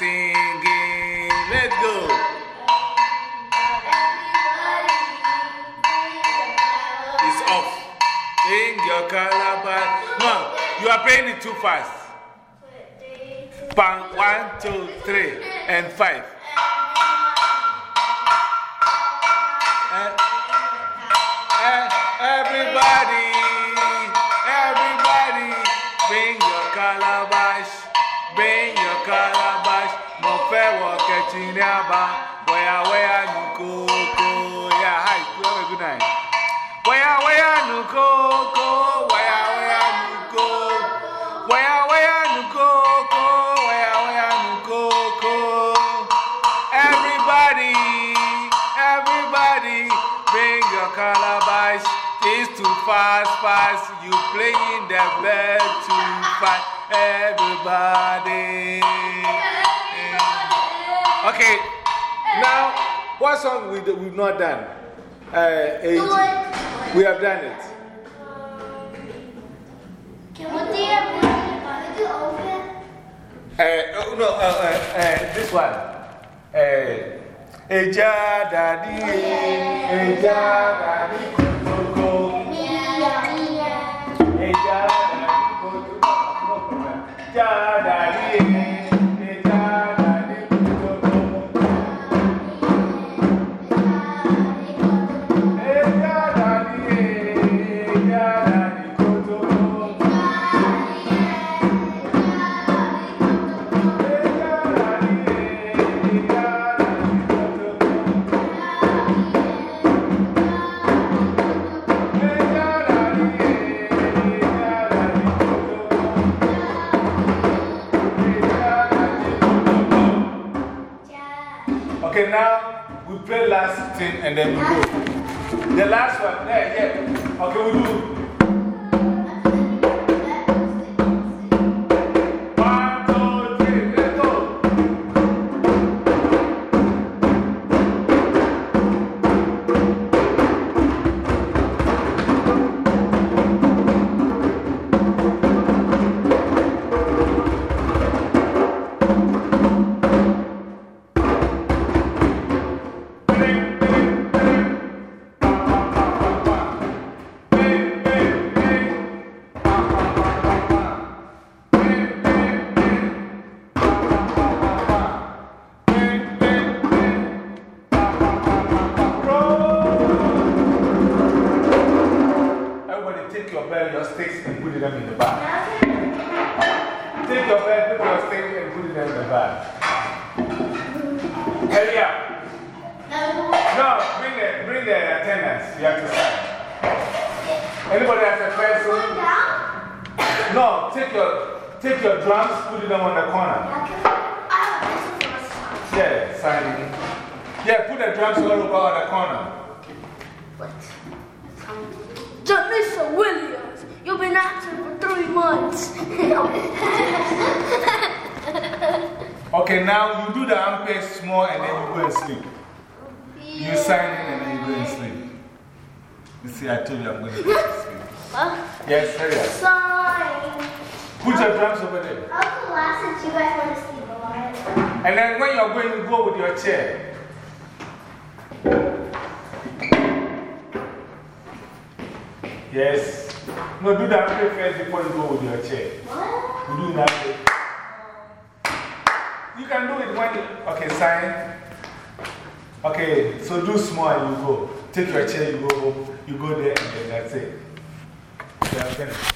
singing. Let's go. It's off. Sing your calabash. No, you are playing it too fast. One, two, three, and five. Wẹ́yà wẹ́yà nù kókó. Yeah, hi, you have a good night. Wẹ́yà wẹ́yà nù kókó. Wẹ́yà wẹ́yà nù kókó, wẹ́yà wẹ́yà nù kókó. Everybody, everybody, bring your calabash. It's too fast, fast. You playing the bell too fast. Everybody. Okay, now, what song we, we've not done? Uh. We have done it. Uh, oh, no, uh, uh, uh, this one. Uh, Eja daddy, Eja daddy, kotoko. Eja daddy, kotoko. Eja daddy, Okay, now we play last thing and then we go. The last one, there, yeah. Okay, we do. Take your bell, your sticks, and put them in the bag. Take your bell, put your sticks, and put them in the bag. Hurry up. No, bring the, bring the attendance. You have to sign. Anybody has a pencil? No, take your, take your drums, put them on the corner. Yeah, sign it. Yeah, put the drums all over on the corner. Janessa Williams, you've been absent for three months. Okay, now you do the armpit small and then you go and sleep. You sign in and then you go and sleep. You see, I told you I'm going to go to sleep. Yes, hurry up. Sign. Put your drums over there. I'll collapse since you guys want to sleep a lot. And then when you're going, you go with your chair. Yes. No, do that play first before you go with your chair. What? You do that play. You can do it when you. Okay, sign. Okay, so do small and you go. Take your chair, you go home. You go there, and then that's it. You are finished.